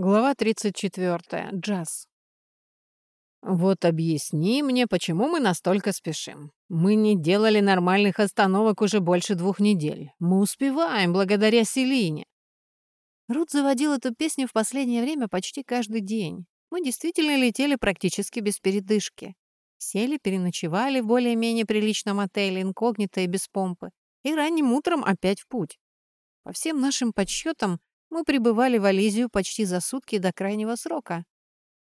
Глава 34. Джаз. Вот объясни мне, почему мы настолько спешим. Мы не делали нормальных остановок уже больше двух недель. Мы успеваем благодаря Селине. Рут заводил эту песню в последнее время почти каждый день. Мы действительно летели практически без передышки. Сели, переночевали в более-менее приличном отеле, инкогнито и без помпы. И ранним утром опять в путь. По всем нашим подсчетам, мы пребывали в Ализию почти за сутки до крайнего срока.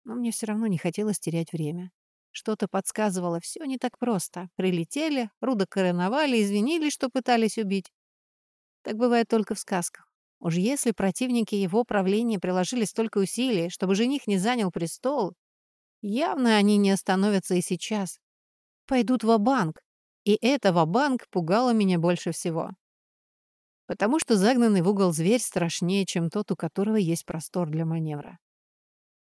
Но мне все равно не хотелось терять время. Что-то подсказывало, все не так просто. Прилетели, Руда короновали, извинились, что пытались убить. Так бывает только в сказках. Уж если противники его правления приложили столько усилий, чтобы жених не занял престол, явно они не остановятся и сейчас. Пойдут в банк И это в банк пугало меня больше всего потому что загнанный в угол зверь страшнее, чем тот, у которого есть простор для маневра.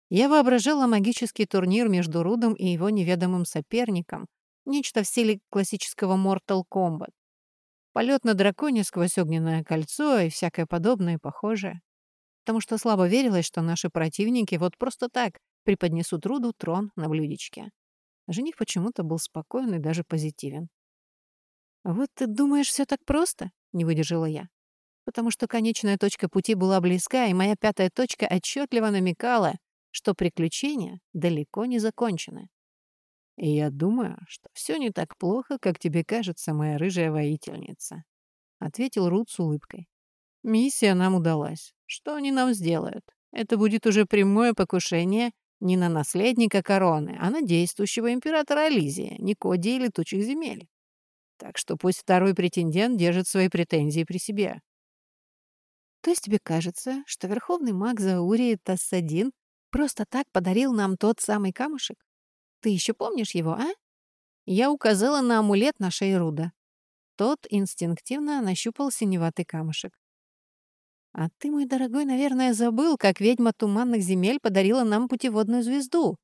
Я воображала магический турнир между Рудом и его неведомым соперником, нечто в стиле классического Mortal Kombat. Полет на драконе сквозь огненное кольцо и всякое подобное похожее. Потому что слабо верилось, что наши противники вот просто так преподнесут Руду трон на блюдечке. Жених почему-то был спокоен и даже позитивен. «Вот ты думаешь, все так просто?» — не выдержала я потому что конечная точка пути была близка, и моя пятая точка отчетливо намекала, что приключения далеко не закончены. И я думаю, что все не так плохо, как тебе кажется, моя рыжая воительница, ответил Рут с улыбкой. Миссия нам удалась. Что они нам сделают? Это будет уже прямое покушение не на наследника короны, а на действующего императора Ализия, Никодия и летучих земель. Так что пусть второй претендент держит свои претензии при себе. То есть тебе кажется, что верховный маг Заурии Тассадин просто так подарил нам тот самый камушек? Ты еще помнишь его, а? Я указала на амулет на шее Руда. Тот инстинктивно нащупал синеватый камушек. А ты, мой дорогой, наверное, забыл, как ведьма туманных земель подарила нам путеводную звезду.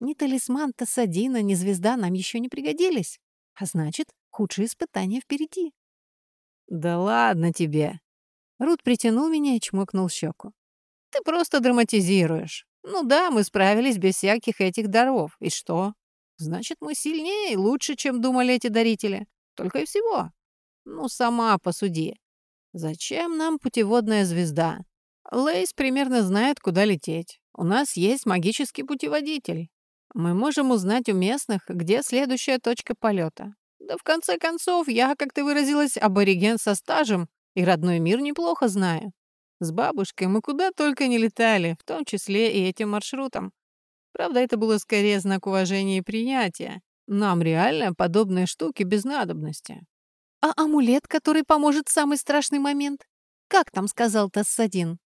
Ни талисман Тассадина, ни звезда нам еще не пригодились. А значит, худшие испытания впереди. «Да ладно тебе!» Рут притянул меня и чмокнул щеку. «Ты просто драматизируешь. Ну да, мы справились без всяких этих даров. И что? Значит, мы сильнее и лучше, чем думали эти дарители. Только и всего. Ну, сама посуди. Зачем нам путеводная звезда? Лейс примерно знает, куда лететь. У нас есть магический путеводитель. Мы можем узнать у местных, где следующая точка полета. Да в конце концов, я, как ты выразилась, абориген со стажем, и родной мир неплохо знаю. С бабушкой мы куда только не летали, в том числе и этим маршрутом. Правда, это было скорее знак уважения и принятия. Нам реально подобные штуки без надобности. А амулет, который поможет в самый страшный момент? Как там сказал Тассадин?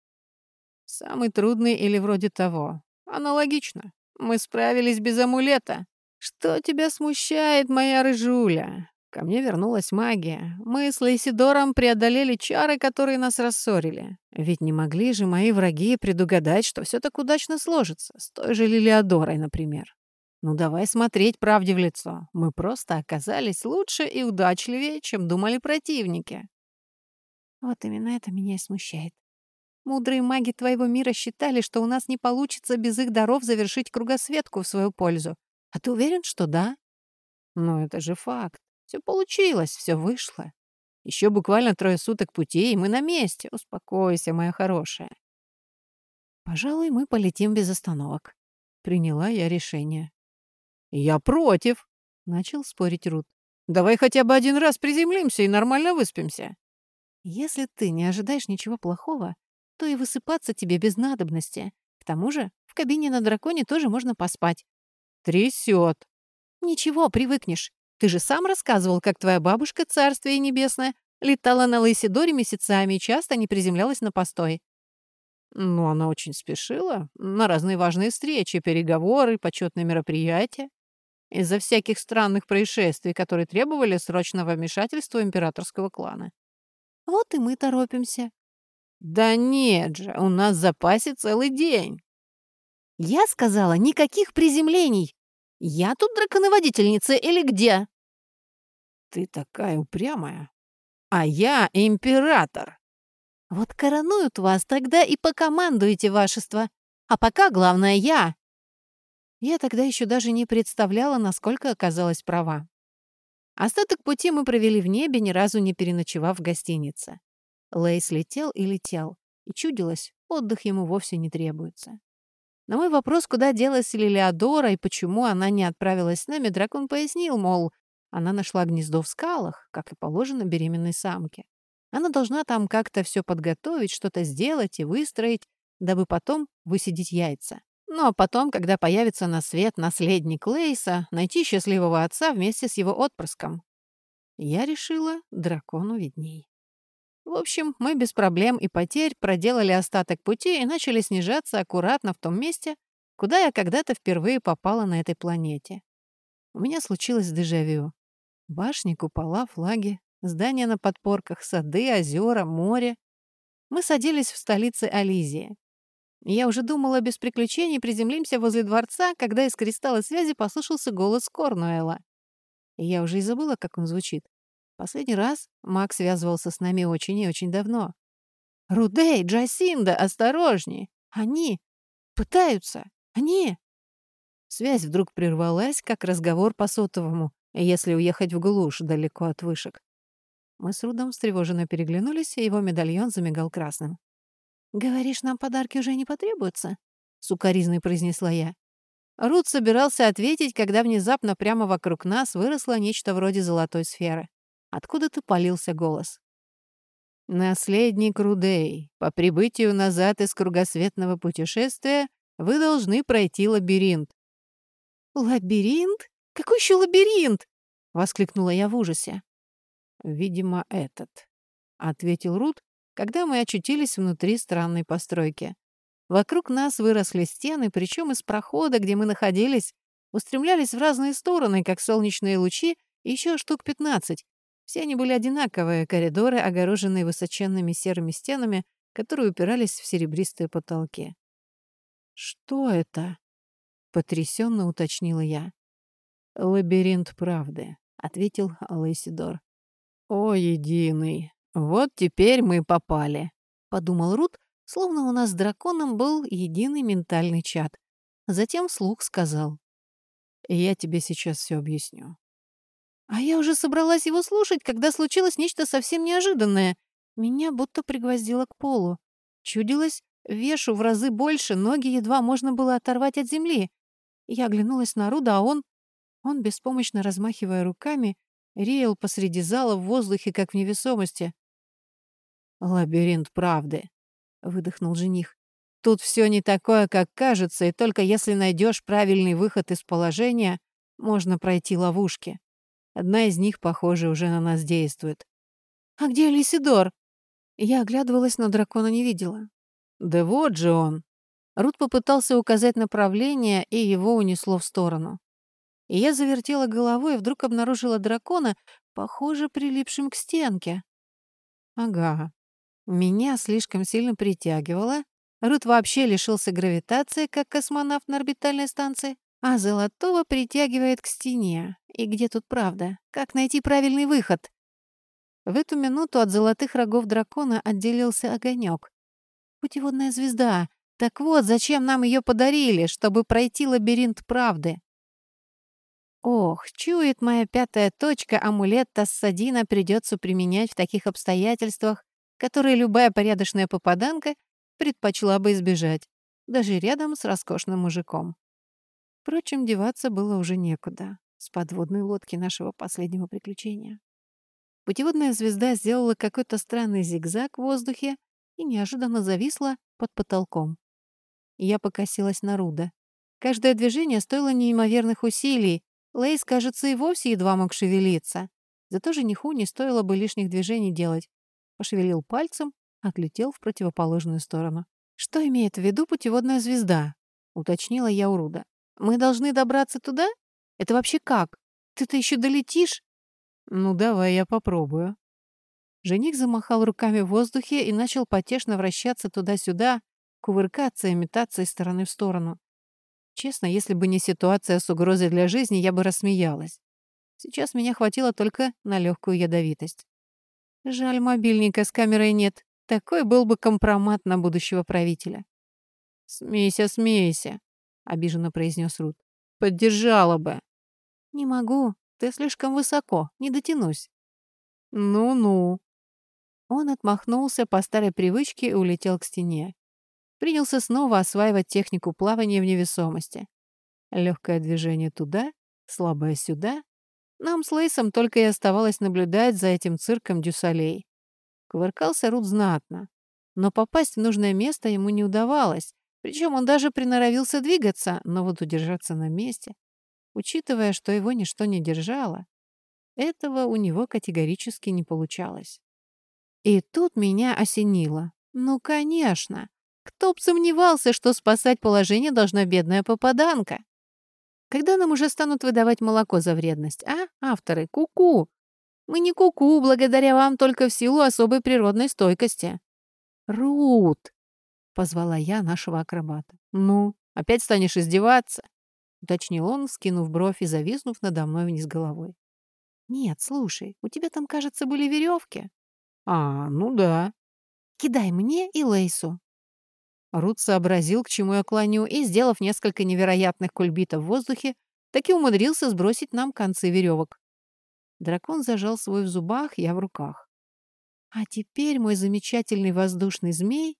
Самый трудный или вроде того. Аналогично. Мы справились без амулета. Что тебя смущает, моя рыжуля? Ко мне вернулась магия. Мы с Лейсидором преодолели чары, которые нас рассорили. Ведь не могли же мои враги предугадать, что все так удачно сложится. С той же Лилиадорой, например. Ну давай смотреть правде в лицо. Мы просто оказались лучше и удачливее, чем думали противники. Вот именно это меня и смущает. Мудрые маги твоего мира считали, что у нас не получится без их даров завершить кругосветку в свою пользу. А ты уверен, что да? Ну это же факт. Все получилось, все вышло. Еще буквально трое суток пути, и мы на месте. Успокойся, моя хорошая. Пожалуй, мы полетим без остановок. Приняла я решение. Я против, начал спорить Рут. Давай хотя бы один раз приземлимся и нормально выспимся. Если ты не ожидаешь ничего плохого, то и высыпаться тебе без надобности. К тому же в кабине на драконе тоже можно поспать. Трясет. Ничего, привыкнешь. Ты же сам рассказывал, как твоя бабушка, царствие небесное, летала на Лейсидоре месяцами и часто не приземлялась на постой. Ну, она очень спешила на разные важные встречи, переговоры, почетные мероприятия. Из-за всяких странных происшествий, которые требовали срочного вмешательства императорского клана. Вот и мы торопимся. Да нет же, у нас в запасе целый день. Я сказала, никаких приземлений. Я тут драконоводительница или где? Ты такая упрямая. А я император. Вот коронуют вас, тогда и покомандуете вашество. А пока главное я. Я тогда еще даже не представляла, насколько оказалась права. Остаток пути мы провели в небе, ни разу не переночевав в гостинице. Лейс летел и летел, и чудилось, отдых ему вовсе не требуется. На мой вопрос, куда делась Лилиадора и почему она не отправилась с нами, дракон пояснил, мол, она нашла гнездо в скалах, как и положено беременной самке. Она должна там как-то все подготовить, что-то сделать и выстроить, дабы потом высидеть яйца. Ну а потом, когда появится на свет наследник Лейса, найти счастливого отца вместе с его отпрыском. Я решила, дракону видней. В общем, мы без проблем и потерь проделали остаток пути и начали снижаться аккуратно в том месте, куда я когда-то впервые попала на этой планете. У меня случилось дежавю. Башни, купола, флаги, здания на подпорках, сады, озера, море. Мы садились в столице Ализии. Я уже думала, без приключений приземлимся возле дворца, когда из кристалла связи послышался голос Корнуэла. И я уже и забыла, как он звучит. Последний раз Мак связывался с нами очень и очень давно. «Рудей, Джасинда, осторожней! Они пытаются! Они...» Связь вдруг прервалась, как разговор по сотовому, если уехать в глушь далеко от вышек. Мы с Рудом встревоженно переглянулись, и его медальон замигал красным. «Говоришь, нам подарки уже не потребуются?» — сукоризной произнесла я. Руд собирался ответить, когда внезапно прямо вокруг нас выросло нечто вроде золотой сферы. Откуда-то полился голос. «Наследник Рудей, по прибытию назад из кругосветного путешествия вы должны пройти лабиринт». «Лабиринт? Какой еще лабиринт?» — воскликнула я в ужасе. «Видимо, этот», — ответил Рут, когда мы очутились внутри странной постройки. Вокруг нас выросли стены, причем из прохода, где мы находились, устремлялись в разные стороны, как солнечные лучи, еще штук пятнадцать. Все они были одинаковые, коридоры, огороженные высоченными серыми стенами, которые упирались в серебристые потолки. «Что это?» — потрясенно уточнила я. «Лабиринт правды», — ответил Алэсидор. «О, единый! Вот теперь мы попали!» — подумал Рут, словно у нас с драконом был единый ментальный чат. Затем вслух сказал. «Я тебе сейчас все объясню». А я уже собралась его слушать, когда случилось нечто совсем неожиданное. Меня будто пригвоздило к полу. Чудилось, вешу в разы больше, ноги едва можно было оторвать от земли. Я оглянулась на Руда, а он... Он, беспомощно размахивая руками, реял посреди зала в воздухе, как в невесомости. «Лабиринт правды», — выдохнул жених. «Тут все не такое, как кажется, и только если найдешь правильный выход из положения, можно пройти ловушки. Одна из них, похоже, уже на нас действует». «А где Лисидор?» Я оглядывалась, но дракона не видела. «Да вот же он!» Рут попытался указать направление, и его унесло в сторону и я завертела головой и вдруг обнаружила дракона, похоже, прилипшим к стенке. Ага. Меня слишком сильно притягивало. Рут вообще лишился гравитации, как космонавт на орбитальной станции. А Золотого притягивает к стене. И где тут правда? Как найти правильный выход? В эту минуту от золотых рогов дракона отделился огонек. Путеводная звезда. Так вот, зачем нам ее подарили, чтобы пройти лабиринт правды? Ох, чует моя пятая точка, амулет Тассадина придется применять в таких обстоятельствах, которые любая порядочная попаданка предпочла бы избежать, даже рядом с роскошным мужиком. Впрочем, деваться было уже некуда с подводной лодки нашего последнего приключения. Путеводная звезда сделала какой-то странный зигзаг в воздухе и неожиданно зависла под потолком. Я покосилась на Руда. Каждое движение стоило неимоверных усилий, Лейс, кажется, и вовсе едва мог шевелиться. Зато жениху не стоило бы лишних движений делать. Пошевелил пальцем, отлетел в противоположную сторону. «Что имеет в виду путеводная звезда?» — уточнила я у Руда. «Мы должны добраться туда? Это вообще как? Ты-то еще долетишь?» «Ну, давай я попробую». Жених замахал руками в воздухе и начал потешно вращаться туда-сюда, кувыркаться и метаться из стороны в сторону. Честно, если бы не ситуация с угрозой для жизни, я бы рассмеялась. Сейчас меня хватило только на легкую ядовитость. Жаль, мобильника с камерой нет. Такой был бы компромат на будущего правителя. «Смейся, смейся», — обиженно произнес Рут. «Поддержала бы». «Не могу. Ты слишком высоко. Не дотянусь». «Ну-ну». Он отмахнулся по старой привычке и улетел к стене. Принялся снова осваивать технику плавания в невесомости. Легкое движение туда, слабое сюда. Нам с Лейсом только и оставалось наблюдать за этим цирком дюсалей. Кувыркался Рут знатно. Но попасть в нужное место ему не удавалось. Причем он даже приноровился двигаться, но вот удержаться на месте. Учитывая, что его ничто не держало, этого у него категорически не получалось. И тут меня осенило. Ну, конечно. Кто б сомневался, что спасать положение должна бедная попаданка? Когда нам уже станут выдавать молоко за вредность, а, авторы? Ку-ку! Мы не ку-ку, благодаря вам только в силу особой природной стойкости. Рут! Позвала я нашего акробата. Ну, опять станешь издеваться? Уточнил он, скинув бровь и зависнув надо мной вниз головой. «Нет, слушай, у тебя там, кажется, были веревки». «А, ну да». «Кидай мне и Лейсу». Рут сообразил, к чему я клоню, и, сделав несколько невероятных кульбитов в воздухе, таки умудрился сбросить нам концы веревок. Дракон зажал свой в зубах, я в руках. «А теперь, мой замечательный воздушный змей,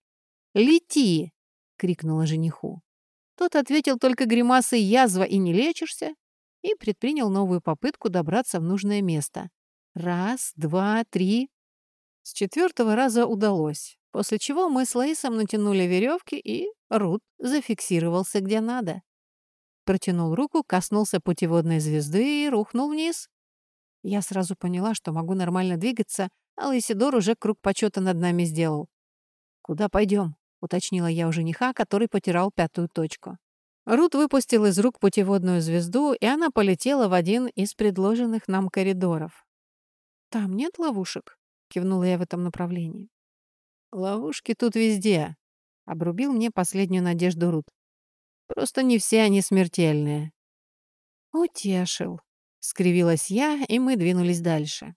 лети!» — крикнула жениху. Тот ответил только гримасой «язва и не лечишься» и предпринял новую попытку добраться в нужное место. Раз, два, три. С четвертого раза удалось. После чего мы с Лейсом натянули веревки, и Рут зафиксировался где надо. Протянул руку, коснулся путеводной звезды и рухнул вниз. Я сразу поняла, что могу нормально двигаться, а Лейсидор уже круг почета над нами сделал. «Куда пойдем?» — уточнила я у жениха, который потирал пятую точку. Рут выпустил из рук путеводную звезду, и она полетела в один из предложенных нам коридоров. «Там нет ловушек?» — кивнула я в этом направлении. «Ловушки тут везде», — обрубил мне последнюю надежду Рут. «Просто не все они смертельные». «Утешил», — скривилась я, и мы двинулись дальше.